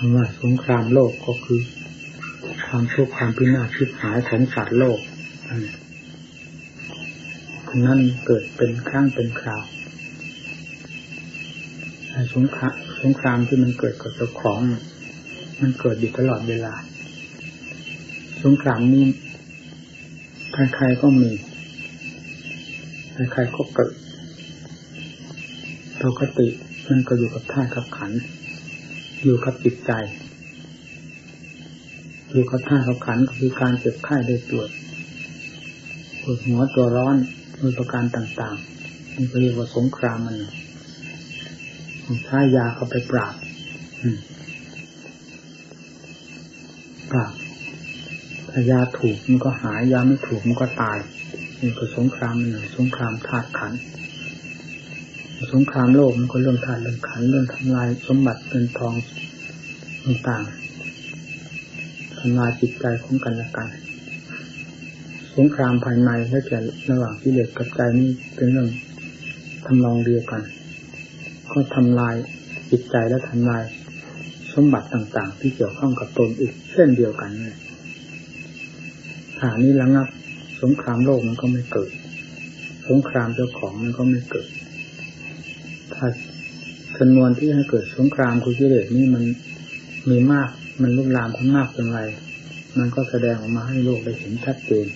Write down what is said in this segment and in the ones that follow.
คำว่าสงครามโลกก็คือ ความทุกข์ความพินาศชิบหายของสัตว์โลกนั่นเกิดเป็นครั้งเป็นคราวสงครามสงครามที่มันเกิดกับเจ้าของ มันเกิดอยู่ตลอดเวลา สงครามนี้ใครๆก็มีใครๆก็เกิดปกติมันก็อยู่กับท่ากับขัน อยู่กับจิตใจ อยู่กับท่ากับขันก็คือการเจ็บไข้ได้ตรวจปวดหัวตัวร้อนมีประการต่างๆนี่เรียกว่าสงครามมันใช้ยาเข้าไปปราบปราบถ้ายาถูกมันก็หายยาไม่ถูกมันก็ตายนี่ก็สงครามหนึ่งสงครามธาตุขัน สงครามโลกมันก็เรื่องธาตุเรื่องขันเรื่องทำลายสมบัติเงินทองต่างๆทำลายจิตใจของกันและกันสงครามภายในและแก่ระหว่างที่เด็กกับใจนี่เป็นเรื่องทำลองเดียวกัน ก็ทำลายจิตใจและทำลายสมบัติต่าง ๆ ที่เกี่ยวข้องกับตนอีกเช่นเดียวกันเลยฐานนี้ระงับ สงครามโลกมันก็ไม่เกิด สงครามเจ้าของมันก็ไม่เกิด ถ้าจำนวนที่ให้เกิดสงครามคุกิเลสนี่มันมีมากมันลุกลามขึ้นมากเป็นไร มันก็แสดงออกมาให้โลกได้เห็นชัดเจน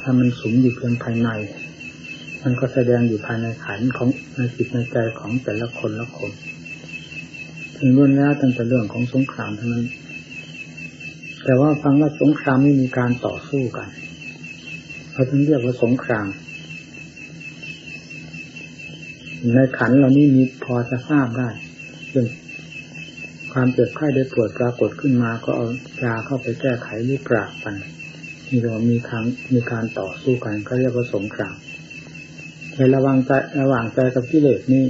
ถ้ามันสูงอยู่เพียงภายใน มันก็แสดงอยู่ภายในขันของในจิตในใจของแต่ละคนละคน ถึงล้วนแล้วตั้งแต่เรื่องของสงครามเท่านั้น แต่ว่าฟังว่าสงครามไม่มีการต่อสู้กันเขาถึงเรียกว่าสงคราม ในขันเรานี่มีพอจะทราบได้เช่นความเจ็บไข้ได้ปวดปรากฏขึ้นมาก็เอายาเข้าไปแก้ไขหรือปราบมันนี่เรามีครั้งมีการต่อสู้กันก็เรียกว่าสงครามในระหว่างใจระหว่างใจกับกิเลสนี่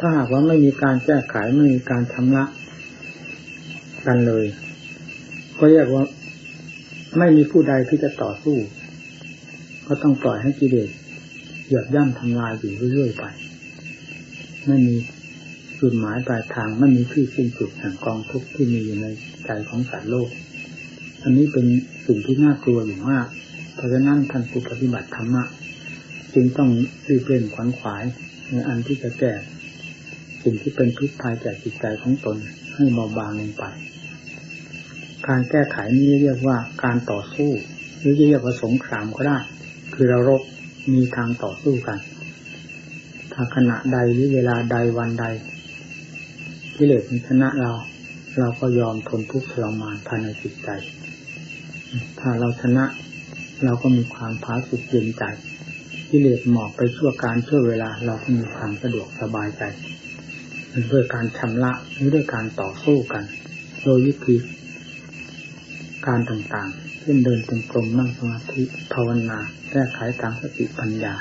ถ้าหากว่าไม่มีการแก้ไขไม่มีการชำระกันเลย ก็เรียกว่า ไม่มีผู้ใดที่จะต่อสู้ ก็ต้องปล่อยให้กิเลสเหยียบย่ำทำลายอยู่เรื่อยๆไป ไม่มีจุดหมายปลายทางไม่มีที่สิ้นสุดแห่งกองทุกข์ที่มีอยู่ในใจของสัตว์โลก อันนี้เป็นสิ่งที่น่ากลัวอยู่มากเพราะฉะนั้นท่านผู้ปฏิบัติธรรมะจึงต้องรีบเร่งขวัญขวายในอันที่จะแก้สิ่งที่เป็นทุกข์ภายแก่จิตใจของตนให้เบาบางลงไป การแก้ไขนี้เรียกว่าการต่อสู้ หรือเรียกว่าสงครามก็ได้ คือเรารบมีทางต่อสู้กัน ขณะใดหรือเวลาใดวันใดกิเลสมันชนะเรา เราก็ยอมทนทุกข์ทรมานภายในจิตใจ ถ้าเราชนะเราก็มีความผาสุกเย็นใจกิเลสหมอบไปชั่วการชั่วเวลา เราก็มีความสะดวกสบายใจด้วยการชำระหรือด้วยการต่อสู้กัน โดยวิธีการต่างๆ เช่นเดินจงกรมนั่งสมาธิภาวนาแก้ไขทางสติปัญญา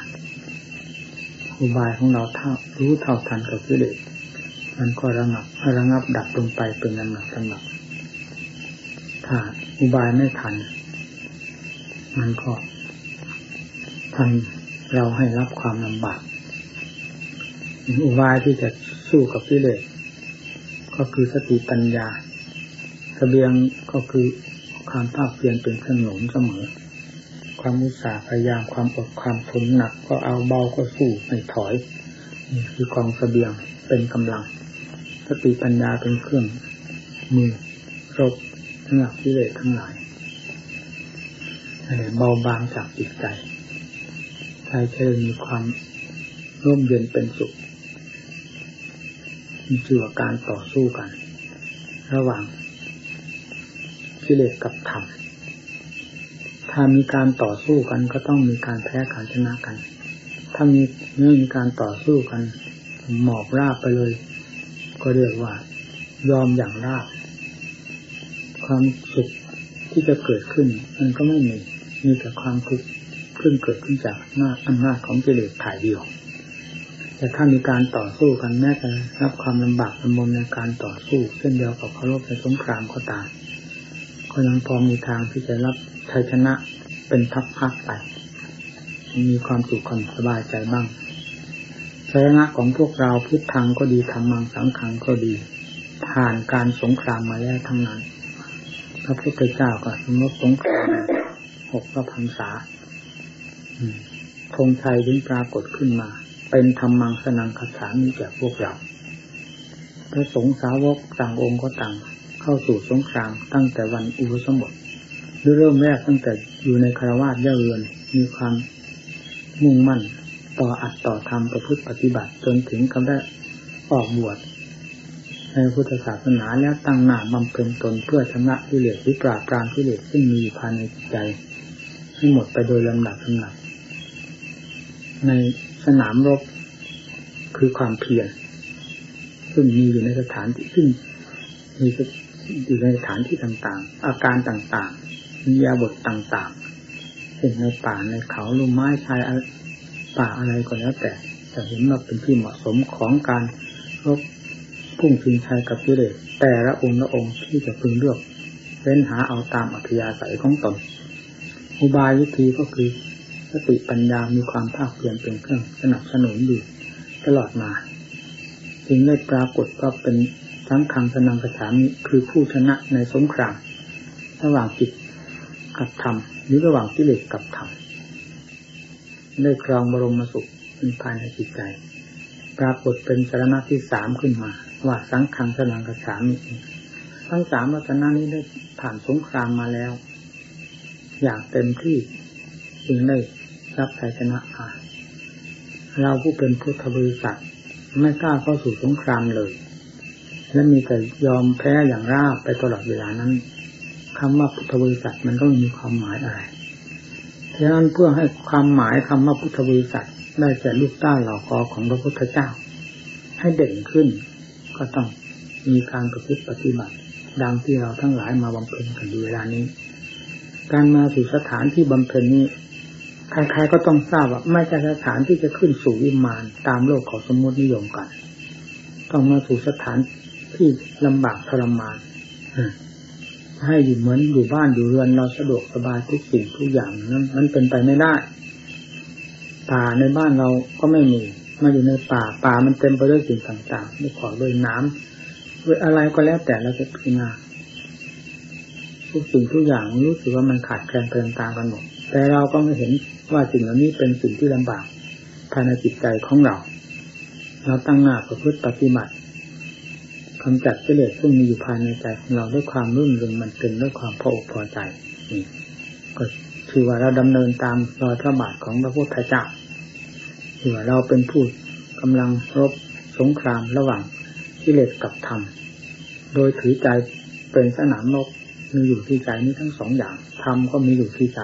อุบายของเราเท่ารู้เท่าทันกับกิเลสมันก็ระงับระงับดับลงไปเป็นลำดับลำดับถ้าอุบายไม่ทัน มันก็ทำเราให้รับความลำบากอุบายที่จะสู้กับกิเลสก็คือสติปัญญาสเสบียงก็คือความภาคเพียรเป็นเครื่องหนุนเสมอ ความมุสาพยายามความอดความทนหนัก ก็เอาเบาก็สู้ไม่ถอยนี่คือกองสเสบียงเป็นกำลังสติปัญญาเป็นเครื่องมือรบทั้งหลักที่เลสทั้งหลายเบาบางจากจิตใจใจเชิญมีความร่มเย็นเป็นสุขมีชื่อว่าการต่อสู้กัน ระหว่างกิเลสกับธรรม ถ้ามีการต่อสู้กันก็ต้องมีการแพ้การชนะกัน ถ้ามีไม่มีการต่อสู้กัน หมอบราบไปเลย ก็เรียกว่ายอมอย่างราบ ความสุขที่จะเกิดขึ้น มันก็ไม่มี มีแต่ความทุกข์ขึ้นเกิดขึ้นจากหน้าอำนาจของกิเลสถ่ายเดียว แต่ถ้ามีการต่อสู้กันแม้จะรับความลำบากลำบนในการต่อสู้เช่นเดียวกับเขารบในสงครามก็ตามก็ยังพอมีทางที่จะรับ ชัยชนะเป็นทัพพักไป มีความสุขความสบายใจบ้างชัยชนะของพวกเราพุทธังก็ดีธรรมังสังขังก็ดี ผ่านการสงครามมาแล้วทั้งนั้น พระพุทธเจ้าก็สมมติสงครามหกพระพรรษาธงชัยถึงปรากฏขึ้นมา เป็นธรรมังสนังคาถามีแก่พวกเราพระสงฆ์สาวกต่างองค์ก็ต่าง เข้าสู่สงครามตั้งแต่วันอุปสมบท หรือเริ่มแรกตั้งแต่อยู่ในคารวาสเย่าเรือนมีความมุ่งมั่นต่ออัดต่อทำประพฤติปฏิบัติ จนถึงกำได้ออกบวชในพุทธศาสนาแล้วตั้งหน้าบำเพ็ญตนเพื่อชนะกิเลสวิปราบปรามกิเลสซึ่งมีอยู่ภายในจิตใจ ให้หมดไปโดยลำดับลำดับในสนามรบคือความเพียรซึ่งมีอยู่ในสถานที่ซึ่งมีอยู่ในสถานที่ต่างๆ อาการต่าง ๆมียาบทต่างๆเช่นในป่าในเขาลุ่มไม้ชายป่าอะไรก็แล้วแต่จะเห็นว่าเป็นที่เหมาะสมของการรบพุ่งชิงชัยกับกิเลสแต่ละองค์ละองค์ที่จะพึงเลือกเว้นหาเอาตามอัธยาศัยของตนอุบายวิธีก็คือสติปัญญามีความภาคเพียรเป็นเครื่องสนับสนุนอยู่ตลอดมา จึงได้ปรากฏก็เป็นสังขังสนังกระฉามคือผู้ชนะในสงครามระหว่างจิต กับธรรมหรือระหว่างกิเลสกับธรรมได้ครองบรมสุขเป็นภายในจิตใจ ปรากฏเป็นสารณะที่สามขึ้นมา ว่าสังขังสนังกระฉามทั้งสามลักษณะนี้ได้ผ่านสงครามมาแล้ว อย่างเต็มที่จึงได้รับชัยชนะมาเราผู้เป็นพุทธบริษัทไม่กล้าเข้าสู่สงครามเลย และมีแต่ยอมแพ้อย่างราบไปตลอดเวลานั้น คำว่าพุทธบริษัทมันก็มีความหมายอะไรฉะนั้นเพื่อให้ความหมายคำว่าพุทธบริษัทได้แก่ลูกต้าเหล่ากอของพระพุทธเจ้า ให้เด่นขึ้น ก็ต้องมีการประพฤติปฏิบัติ ดังที่เราทั้งหลายมาบำเพ็ญกันอยู่เวลานี้ การมาสู่สถานที่บำเพ็ญนี้ใครๆก็ต้องทราบว่าไม่ใช่สถานที่จะขึ้นสู่วิมานตามโลกของสมมตินิยมกัน ต้องมาสู่สถานที่ลำบากทรมาน ให้อยู่เหมือนอยู่บ้านอยู่เรือนเราสะดวกสบายทุกสิ่งทุกอย่างนั้นมันเป็นไปไม่ได้ ป่าในบ้านเราก็ไม่มีมาอยู่ในป่าป่ามันเต็มไปด้วยสิ่งต่างๆด้วยขอด้วยน้ำด้วยอะไรก็แล้วแต่เราจะพิจารณาทุกสิ่งทุกอย่างรู้สึกว่ามันขาดแคลนเกินตามกันหมดแต่เราก็ไม่เห็นว่าสิ่งเหล่านี้เป็นสิ่งที่ลำบากภายในจิตใจของเรา เราตั้งหน้าประพฤติปฏิบัติ กำจัดกิเลสซึ่งมีอยู่ภายในใจของเราด้วยความรุ่นเรืองมันเป็นด้วยความพออกพอใจนี่ก็คือว่าเราดำเนินตามรอยพระบาทของพระพุทธเจ้าคือว่าเราเป็นผู้กำลังรบสงครามระหว่างกิเลสกับธรรม โดยถือใจเป็นสนามนกมีอยู่ที่ใจนี้ทั้งสองอย่างธรรมก็มีอยู่ที่ใจ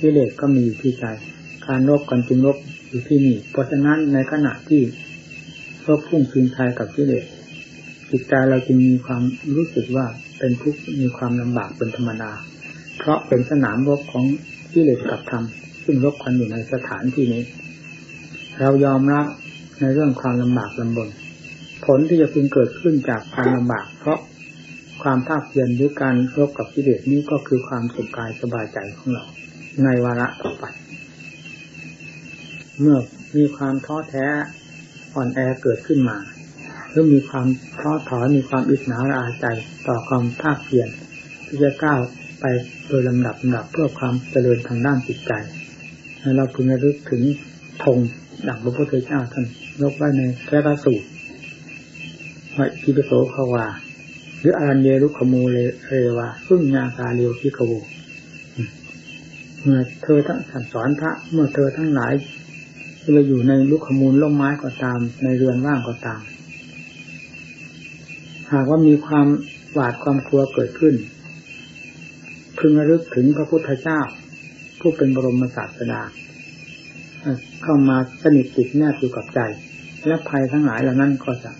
กิเลสก็มีอยู่ที่ใจ การรบกันจึงรบอยู่ที่นี่ เพราะฉะนั้นในขณะที่รบพุ่งชิงชัยกับกิเลส จิตใจเราจึงมีความรู้สึกว่าเป็นทุกข์มีความลำบากเป็นธรรมดา เพราะเป็นสนามรบของกิเลสกับธรรมซึ่งรบกันอยู่ในสถานที่นี้ เรายอมรับในเรื่องความลำบากลำบน ผลที่จะพึงเกิดขึ้นจากความลำบาก เพราะความภาคเพียรหรือการรบกับกิเลสนี้ก็คือความสุขกายสบายใจของเรา ในวาระต่อไป เมื่อมีความท้อแท้อ่อนแอเกิดขึ้นมา หรือมีความท้อถอนมีความอิจฉาอาใจต่อความภาคเพียรที่จะก้าวไปโดยลำดับลำดับเพื่อความเจริญทางด้านจิตใจเราพึงระลึกถึงธงดังพระพุทธเจ้าท่านยกไว้ในแค่ระสูตรว่ากิปโสขวาหรืออารันเยรุขมูเลเรวาซึ่งญาคาเรียวพิกโวเมื่อเธอทั้งสั่งสอนพระ เมื่อเธอทั้งหลายเราอยู่ในลูกขมูลล่มไม้ก็ตาม ในเรือนว่างก็ตาม หากว่ามีความหวาดความกลัวเกิดขึ้น พึงระลึกถึงพระพุทธเจ้า ผู้เป็นบรมศาสดา เข้ามาสนิทติดแนบอยู่กับใจ และภัยทั้งหลายเหล่านั้นก็จะ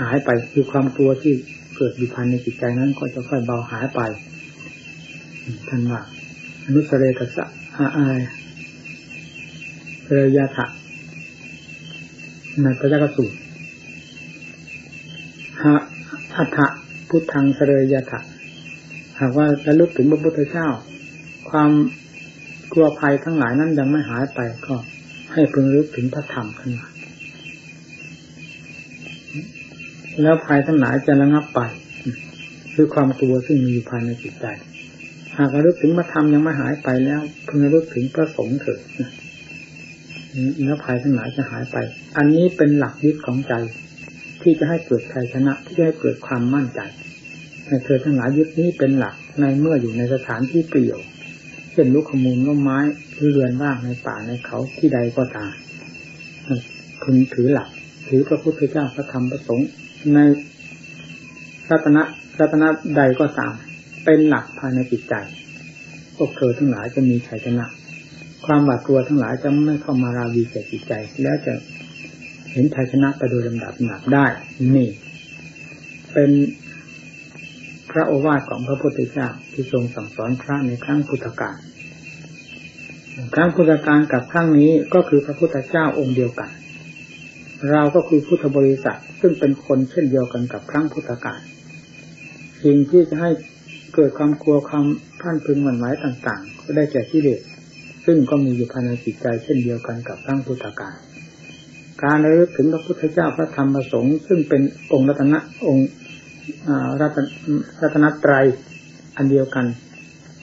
หายไปคือความกลัวที่เกิดอยู่ภายในจิตใจนั้นก็จะค่อยเบาหายไปท่านว่าอนุสเรกสะอาอายเรยาถะในพระเจ้ากสูตร หะอัฏฐพุทธังเสรยาถะหากว่าจะลึกถึงพระพุทธเจ้า ความกลัวภัยทั้งหลายนั้นยังไม่หายไปก็ให้พึงลึกถึงพระธรรมขึ้นมาแล้วภัยทั้งหลายจะระงับไป คือความกลัวซึ่งมีอยู่ภายในจิตใจ หากระลึกถึงพระธรรมยังไม่หายไปแล้วพึงระลึกถึงพระสงฆ์เถิดแล้วภัยทั้งหลายจะหายไป อันนี้เป็นหลักยึดของใจ ที่จะให้เกิดชัยชนะที่จะให้เกิดความมั่นใจในเธอทั้งหลายยึดนี้เป็นหลักในเมื่ออยู่ในสถานที่เปลี่ยวเช่นลูกขมูลล้มไม้เรือนว่างในป่าในเขาที่ใดก็ตามคุณถือหลักถือพระพุทธเจ้าพระธรรมพระสงฆ์ในรัตนะรัตนะใดก็ตาม เป็นหลักภายในจิตใจพวกเธอทั้งหลายจะมีชัยชนะ ความหวาดกลัวทั้งหลายจะไม่เข้ามาราวีแก่จิตใจ แล้วจะ เห็นชัยชนะไปโดยลำดับหนักได้ นี่ เป็นพระโอวาทของพระพุทธเจ้าที่ทรงสั่งสอนพระในครั้งพุทธกาลครั้งพุทธกาลกับครั้งนี้ก็คือพระพุทธเจ้าองค์เดียวกัน เราก็คือพุทธบริษัทซึ่งเป็นคนเช่นเดียวกันกับครั้งพุทธกาลสิ่งที่จะให้เกิดความกลัวความท่านพึงหวั่นไหวต่าง ๆ ก็ได้แก่ที่เลสซึ่งก็มีอยู่ภายในจิตใจเช่นเดียวกันกับครั้งพุทธกาล การระลึกถึงพระพุทธเจ้าพระธรรมพระสงฆ์ซึ่งเป็นองค์รัตนะองค์รัตนตรัยอันเดียวกัน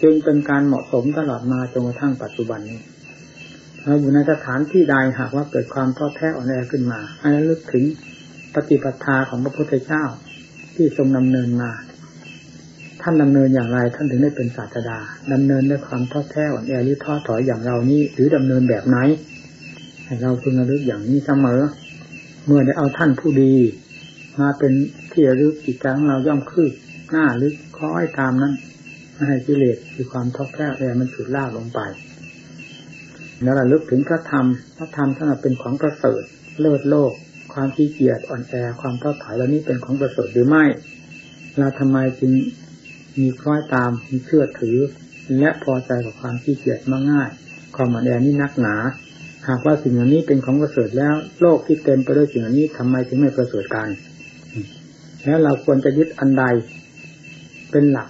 จึงเป็นการเหมาะสมตลอดมาจนกระทั่งปัจจุบันนี้เราอยู่ในสถานที่ใดหากว่าเกิดความท้อแท้อ่อนแอขึ้นมาให้ลึกถึงปฏิปทาของพระพุทธเจ้าที่ทรงดำเนินมา ท่านดำเนินอย่างไร ท่านถึงได้เป็นศาสดาดำเนินด้วยความท้อแท้อ่อนแอหรือท้อถอยอย่างเรานี้หรือดำเนินแบบไหน ให้เราพึงระลึกอย่างนี้เสมอ เมื่อได้เอาท่านผู้ดี มาเป็นที่ระลึกจิตใจของเราย่อมคืบหน้าลึกคล้อยตามนั้นไม่ให้กิเลสคือความท้อแท้แอมันฉุดลากลงไป แล้วระลึกถึงพระธรรมพระธรรมท่านเป็นของประเสริฐเลิศโลก ความขี้เกียจอ่อนแอความท้อถอยแล้วนี้เป็นของประเสริฐหรือไม่ เราทำไมจึงมีคล้อยตามมีเชื่อถือ และพอใจกับความขี้เกียจมากง่าย ความอ่อนแอนี่นักหนา หากว่าสิ่งเหล่านี้เป็นของประเสริฐแล้ว โลกที่เต็มไปด้วยสิ่งเหล่านี้ทำไมถึงไม่ประเสริฐกันแล้วเราควรจะยึดอันใดเป็นหลัก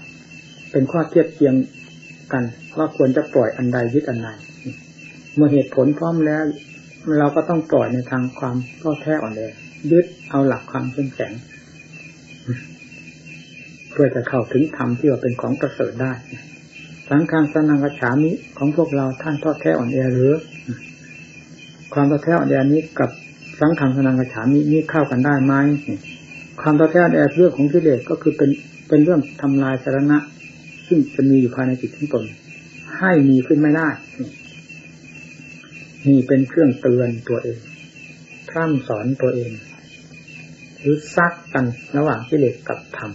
เป็นข้อเทียบเทียงกันว่าควรจะปล่อยอันใดยึดอันใดเมื่อเหตุผลพร้อมแล้ว เราก็ต้องปล่อยในทางความท้อแท้อ่อนแอยึดเอาหลักความเข้มแข็งเพื่อจะเข้าถึงธรรมที่ว่าเป็นของประเสริฐได้ สังฆางสนังกระฉามิของพวกเราท่านท้อแท้อ่อนแอหรือ ความท้อแท้อ่อนแอนี้กับสังฆางสนังกระฉามนี่เข้ากันได้ไหมความต่อแท้แอบเรื่องของกิเลสก็คือเป็นเป็นเรื่องทำลายสาระซึ่งจะมีอยู่ภายในจิตทั้งตน ให้มีขึ้นไม่ได้นี่เป็นเครื่องเตือนตัวเองพร่ำสอนตัวเองหรือซักกันระหว่างกิเลสกับธรรม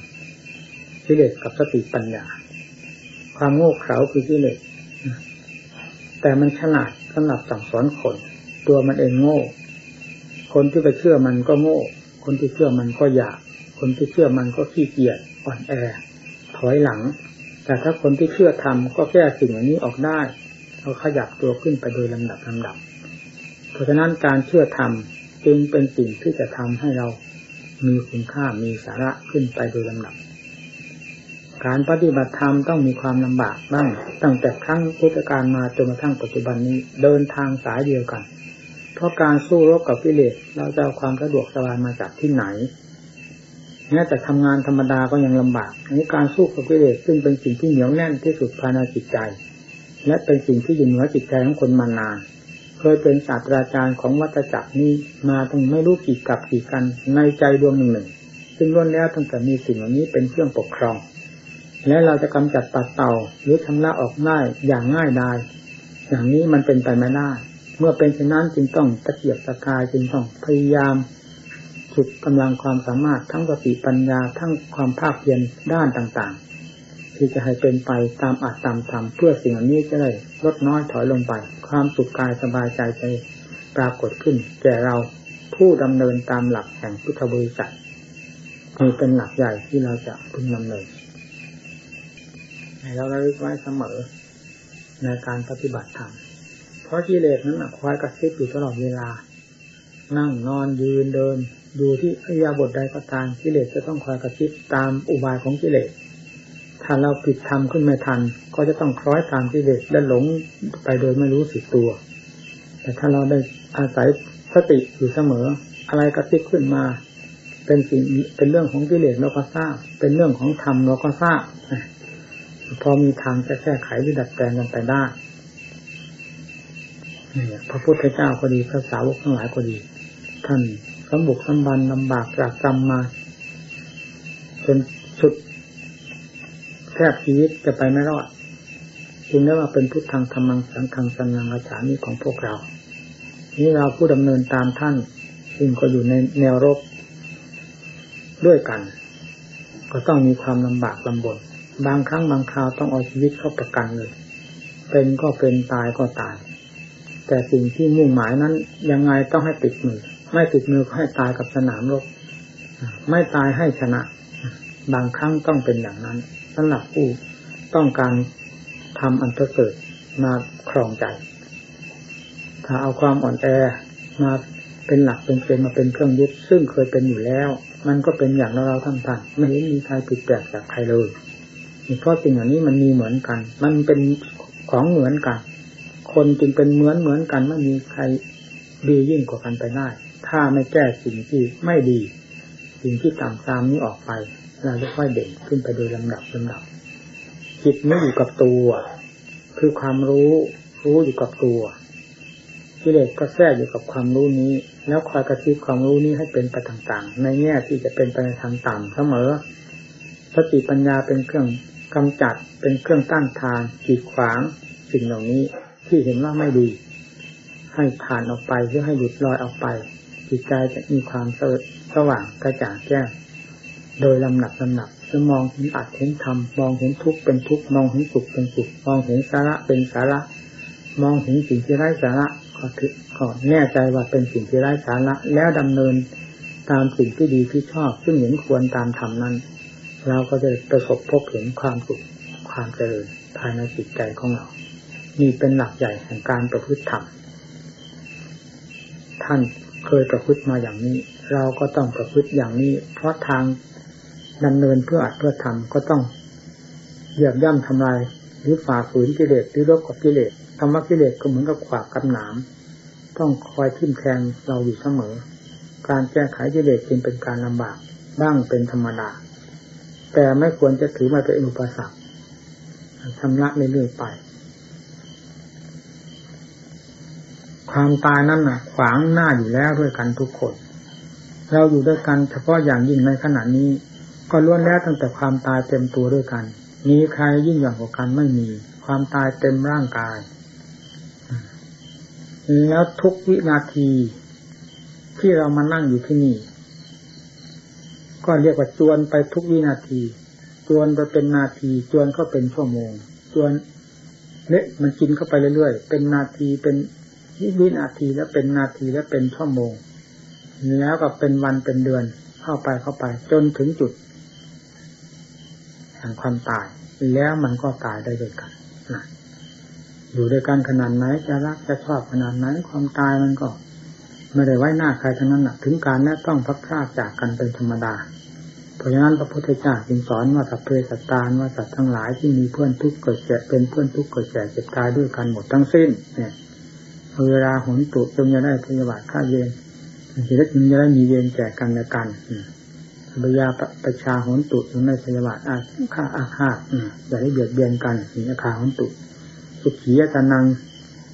กิเลสกับสติปัญญา ความโง่เขลาคือกิเลสแต่มันฉลาดสำหรับสั่งสอนคน ตัวมันเองโง่ คนที่ไปเชื่อมันก็โง่ คนที่เชื่อมันก็อยาก คนที่เชื่อมันก็ขี้เกียจอ่อนแอ ถอยหลัง แต่ถ้าคนที่เชื่อทำก็แก้สิ่งเหล่านี้ออกได้เขาขยับตัวขึ้นไปโดยลำดับลำดับ เพราะฉะนั้นการเชื่อทำจึงเป็นสิ่งที่จะทำให้เรามีคุณค่ามีสาระขึ้นไปโดยลำดับ การปฏิบัติธรรมต้องมีความลำบากบ้างตั้งแต่ครั้งพุทธกาลมาจนกระทั่งปัจจุบันนี้เดินทางสายเดียวกัน เพราะการสู้รบกับกิเลสเราจะเอาความสะดวกสบายมาจากที่ไหนแม้แต่ทำงานธรรมดาก็ยังลำบากนี้การสู้กับกิเลสซึ่งเป็นสิ่งที่เหนียวแน่นที่สุดภายในจิตใจ และเป็นสิ่งที่อยู่เหนือจิตใจของคนมานาน เคยเป็นศาสตราจารย์ของวัตจักรนี้มาตั้งไม่รู้กี่กับกี่กันในใจดวงหนึ่งหนึ่งซึ่งล้วนแล้วตั้งแต่มีสิ่งเหล่านี้เป็นเครื่องปกครอง และเราจะกำจัดปัดเต่าหรือชำระออกได้อย่างง่ายดายอย่างนี้มันเป็นไปไม่ได้ เมื่อเป็นเช่นนั้นจึงต้องตะเกียบตะกายจึงต้องพยายามสุดกำลังความสามารถทั้งสติปัญญาทั้งความภาคเพียรด้านต่างๆ ที่จะให้เป็นไปตามอัตตามธรรมเพื่อสิ่งนี้จะได้ลดน้อยถอยลงไป ความสุขกายสบายใจใจปรากฏขึ้น แก่เราผู้ดำเนินตามหลักแห่งพุทธบริษัทนี่เป็นหลักใหญ่ที่เราจะพึงดำเนินให้เราระลึกไว้เสมอในการปฏิบัติธรรม เพราะกิเลสนั้นคอยกระซิบอยู่ตลอดเวลา นั่งนอนยืนเดิน ดูที่อริยาบทใดก็ตามกิเลสจะต้องคอยกระซิบตามอุบายของกิเลส ถ้าเราผิดทำขึ้นไม่ทัน ก็จะต้องคล้อยตามกิเลสและหลงไปโดยไม่รู้สึกตัว แต่ถ้าเราได้อาศัยสติอยู่เสมอ อะไรกระซิบขึ้นมา เป็นสิ่งเป็นเรื่องของกิเลสเราก็ทราบ เป็นเรื่องของธรรมเราก็ทราบพอมีทางจะแก้ไขหรือดัดแปลงกันไปได้ พระพุทธเจ้าก็ดีพระสาวกทั้งหลายก็ดี ท่านสมบุกสมบันลำบากจากกรรมมาจนสุดแทบชีวิตจะไปไม่รอดจึงได้ว่าเป็นพุทธังธรรมังสังฆังสังฆอาจานี้ของพวกเรา นี่เราผู้ดำเนินตามท่านซึ่งก็อยู่ในแนวรบด้วยกัน ก็ต้องมีความลำบากลำบน บางครั้งบางคราวต้องเอาชีวิตเข้าประกันเลย เป็นก็เป็นตายก็ตาย แต่สิ่งที่มุ่งหมายนั้น ยังไงต้องให้ติดมือ ไม่ติดมือก็ให้ตายกับสนามรบไม่ตายให้ชนะ บางครั้งต้องเป็นอย่างนั้นสำหรับผู้ต้องการทำอันประเสริฐมาครองใจ ถ้าเอาความอ่อนแอมาเป็นหลักเป็นเกณฑ์มาเป็นเครื่องยึด ซึ่งเคยเป็นอยู่แล้ว มันก็เป็นอย่างเราทั้งท่านไม่เห็นมีใครผิดแปลกจากใครเลยเพราะสิ่งอย่านี้มันมีเหมือนกัน มันเป็นของเหมือนกัน คนจึงเป็นเหมือนเหมือนกันไม่มีใครดียิ่งกว่ากันไปได้ ถ้าไม่แก้สิ่งที่ไม่ดี สิ่งที่ต่ำตามนี้ออกไป เราจะค่อยเด่นขึ้นไปโดยลำดับลำดับ จิตไม่อยู่กับตัว คือความรู้รู้อยู่กับตัวกิเลสก็แทรกอยู่กับความรู้นี้ แล้วคอยกระซิบความรู้นี้ให้เป็นไปต่างๆ ในแง่ที่จะเป็นไปในทางต่ำเสมอสติปัญญาเป็นเครื่องกำจัดเป็นเครื่องตั้งทางกีดขวางสิ่งเหล่านี้ ที่เห็นว่าไม่ดี ให้ผ่านออกไปเพื่อให้หยุดลอยออกไป จิตใจจะมีความสว่างกระจ่างแจ้งโดยลำหนักลำหนักจะมองเห็นอัดเห็นธรรมมองเห็นทุกข์เป็นทุกข์มองเห็นสุขเป็นสุขมองเห็นสาระเป็นสาระ มองเห็นสิ่งที่ไร้สาระก็ถือก็แน่ใจว่าเป็นสิ่งที่ไร้สาระแล้วดำเนินตามสิ่งที่ดีที่ชอบ ซึ่งเห็นควรตามธรรมนั้น เราก็จะประสบพบเห็นความสุขความเจริญภายในจิตใจของเรา นี่เป็นหลักใหญ่แห่งการประพฤติธรรมท่านเคยประพฤติมาอย่างนี้ เราก็ต้องประพฤติอย่างนี้ เพราะทางดำเนินเพื่ออัดเพื่อทำก็ต้องเหยียบย่ำทำลายหรือฝ่าฝืนกิเลสหรือรบกับกิเลสธรรมะกิเลสก็เหมือนกับขวากกับหนาม ต้องคอยทิ่มแทงเราอยู่เสมอ การแก้ไขกิเลสจึงเป็นการลำบากบ้างเป็นธรรมดา แต่ไม่ควรจะถือมาเป็นอุปสรรคชำระเรื่อยๆไป ความตายนั่นน่ะ ขวางหน้าอยู่แล้วด้วยกันทุกคน เราอยู่ด้วยกันเฉพาะอย่างยิ่งในขณะนี้ ก็ล้วนแล้วตั้งแต่ความตายเต็มตัวด้วยกันมีใครยิ่งใหญ่กว่ากันไม่มี ความตายเต็มร่างกาย แล้วทุกวินาที ที่เรามานั่งอยู่ที่นี่ ก็เรียกว่าจวนไปทุกวินาทีจวนไปเป็นนาที จวนก็เป็นชั่วโมง จวนเละมันกินเข้าไปเรื่อยๆเป็นนาทีเป็น วินาทีแล้วเป็นนาทีแล้วเป็นชั่วโมง แล้วก็เป็นวันเป็นเดือนเข้าไปเข้าไป จนถึงจุดแห่งความตาย แล้วมันก็ตายได้ด้วยกันนะอยู่ด้วยกันขนาดไหนจะรักจะชอบขนาดไหนความตายมันก็ ไม่ได้ไว้หน้าใครทั้งนั้นนะถึงการแน่ต้องพักพลาดจากกันเป็นธรรมดา เพราะฉะนั้นพระพุทธเจ้าจึงสอนว่าสัพเพสัตตานว่าสัตว์ทั้งหลายที่มีเพื่อนทุกข์เกิดแก่เป็นเพื่อนทุกข์เกิดแก่เจ็บตายด้วยกันหมดทั้งสิ้น เนี่ย เวลาหนตุจงจะได้พยาบาทฆ่าเย็นทีละจึงจะได้มีเย็นแก่กันและกันปยาประชาหนตุจงได้พยาบาทอาฆ่าอาฆาตอย่าได้เบียดเบียนกันนี่อาคาหนตุสุขียตานัง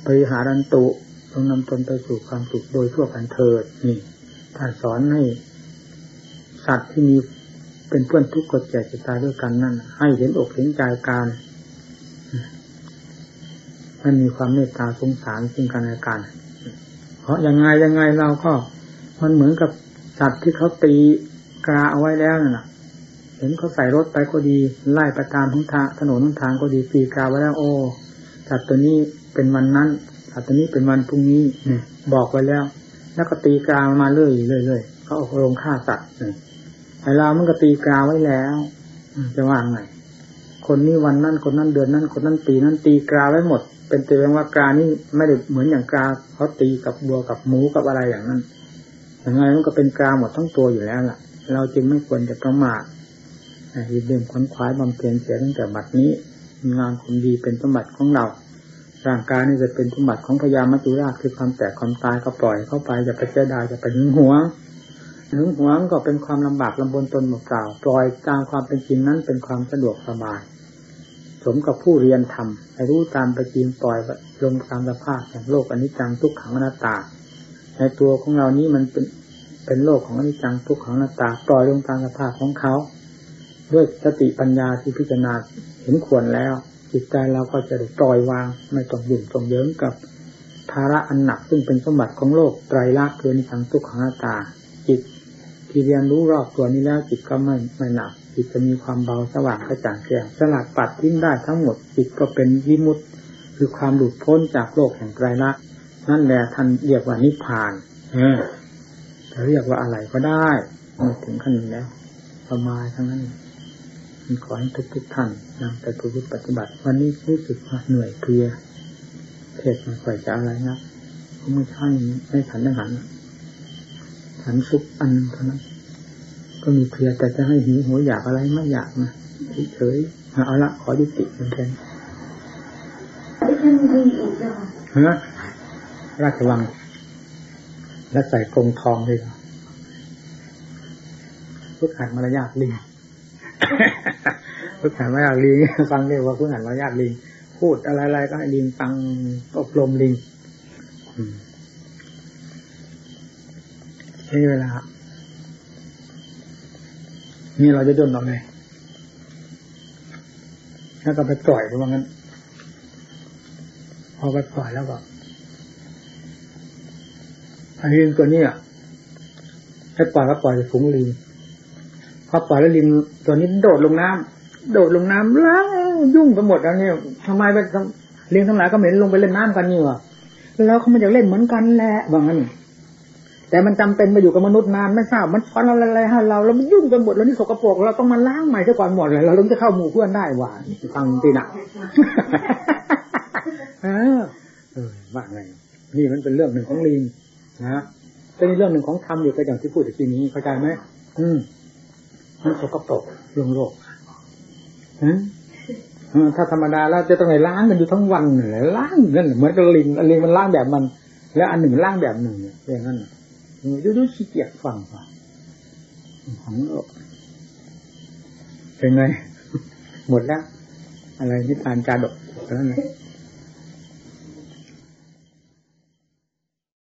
ปริหารันตุต้องนำตนไปสู่ความสุขโดยทั่วกันเถิดนี่ท่านสอนให้สัตว์ที่มีเป็นเพื่อนทุกข์กดแก่จะตายด้วยกันนั่นให้เห็นอกเห็นใจการ มันมีความเมตตาสงสารซึ่งกันและกันเพราะยังไงยังไงเราก็ มันเหมือนกับสัตว์ที่เขาตีกราเอาไว้แล้วน่ะ เห็นเขาใส่รถไปก็ดี ไล่ไปตามทุงทางถนนทุงทางก็ดีตีกราไว้แล้วโอ้สัตว์ตัวนี้เป็นวันนั้นสัตว์ตัวนี้เป็นวันพรุ่งนี้เนี่ยบอกไว้แล้ว แล้วก็ตีกรามาเรื่อยเรื่อยเขาเอาลงฆ่าสัตว์เนี่ยไอ้เรามันก็ตีกราไว้แล้วจะว่างไงคนนี้วันนั้นคนนั้นเดือนนั้น คนนั้นปีนั้นตีกราไว้หมด เป็นเตือนว่ากรานี่ไม่ได้เหมือนอย่างกราเขาตีกับบัวกับหมูกับอะไรอย่างนั้นอยังไงมันก็เป็นกราหมดทั้งตัวอยู่แล้วล่ะ เราจึงไม่ควรจะประมาทยึดเดิมขวนขวายบำเพ็ญเสียตั้งแต่บัดนี้งานคนดีเป็นสมบัติของเราร่างกายนี่จะเป็นสมบัติของพญามัจจุราชคือความแตกความตายก็ปล่อยเข้าไปอย่าไปเสียดายอย่าไปหึงหวงหึงหวงก็เป็นความลำบากลำบนตนเปล่าปล่อยตามความเป็นจริงนั้นเป็นความสะดวกสบาย สมกับผู้เรียนธรรมให้รู้ตามไปจริงปล่อยลงตามสภาพแห่งโลกอนิจจังทุกขังอนัตตา ในตัวของเรานี้มันเป็นเป็นโลกของอนิจจังทุกขังอนัตตา ปล่อยลงตามสภาพของเขา ด้วยสติปัญญาที่พิจารณาเห็นควรแล้ว จิตใจเราก็จะได้ปล่อยวางไม่ต้องยุ่งต้องเยิ้งกับภาระอันหนักซึ่งเป็นสมบัติของโลกไตรลักษณ์คือนิสังทุกขังอนัตตา จิตที่เรียนรู้รอบตัวนี้แล้วจิตก็ไม่ไม่หนัก จิตจะมีความเบาสว่างกระจ่างแจ้งสลัดปัดทิ้งได้ทั้งหมดจิตก็เป็นวิมุตติคือความหลุดพ้นจากโลกแห่งไตรลักษณ์นั่นแหละท่านเรียกว่านิพพานเออจะเรียกว่าอะไรก็ได้ม่ถึงขั้นนี้แล้วประมาณทั้งนั้นขอให้ทุกทุกๆท่านนำไปประพฤติปฏิบัติ วันนี้รู้สึกว่าเหนื่อยเพลียเทศไมาค่อยจะอะไรนะเมื่อเช้านี้ไม่ฉันอาหารฉันซุปอันเท่านั้น ก็มีเพลียแต่จะให้หิวหัวอยากอะไรไม่อยากนะเฉยๆเอาละขอยุติเพียงแค่นี้ท่านมีอีกแล้วค่ะฮะราชวัง และใส่กรงทองด้วยเหรอพุทธหันมารยาทลิงพุทธหันมารยาทลิงฟังเรียกว่าพุทธหันมารยาทลิง พูดอะไรๆก็ให้ลิงฟังอบรมลิงอืมใช้เวลา นี่เราจะดนออกเลยแล้วก็ไปปล่อยเพราะว่างั้น พอไปปล่อยแล้วก็ไอ้ลิงตัวนี้ให้ปล่อยก็ปล่อยฝูงลิงพอปล่อยแล้วลิงตัวนี้โดดลงน้ำโดดลงน้ำล้างยุ่งไปหมดแล้วเนี่ยทำไมไปทำลิงทั้งหลายก็เหม็นลงไปเล่นน้ำกันนี่วะแล้วเขาไม่อยากเล่นเหมือนกันแหละว่างั้น แต่มันจำเป็นมาอยู่กับมนุษย์นานไม่ทราบมันฟันอะไรให้เราแล้วมันยุ่งกันหมดแล้วนี่สกปรกเราต้องมาล้างใหม่ซะก่อนหมดเลยเราถึงจะเข้าหมู่เพื่อนได้หว่าฟังตีหนักเออเออว่าไงนี่มันเป็นเรื่องหนึ่งของลิงนะจะมีเรื่องหนึ่งของธรรมอยู่ก็อย่างที่พูดตะกี้นี้เข้าใจไหมอืมมันสกปรกเรื่องโลกฮะเออถ้าธรรมดาแล้วจะต้องไปล้างกันอยู่ทั้งวันเลยล้างนั่นเหมือนกับลิงลิงมันล้างแบบมัน แล้วอันหนึ่งล้างแบบหนึ่งอย่างนั้น น่ดูดูขี้เกียจฟังป่ะของโลกเป็นไงหมดแล้ว อะไรนิพพานจาดกแล้วนั้นเลย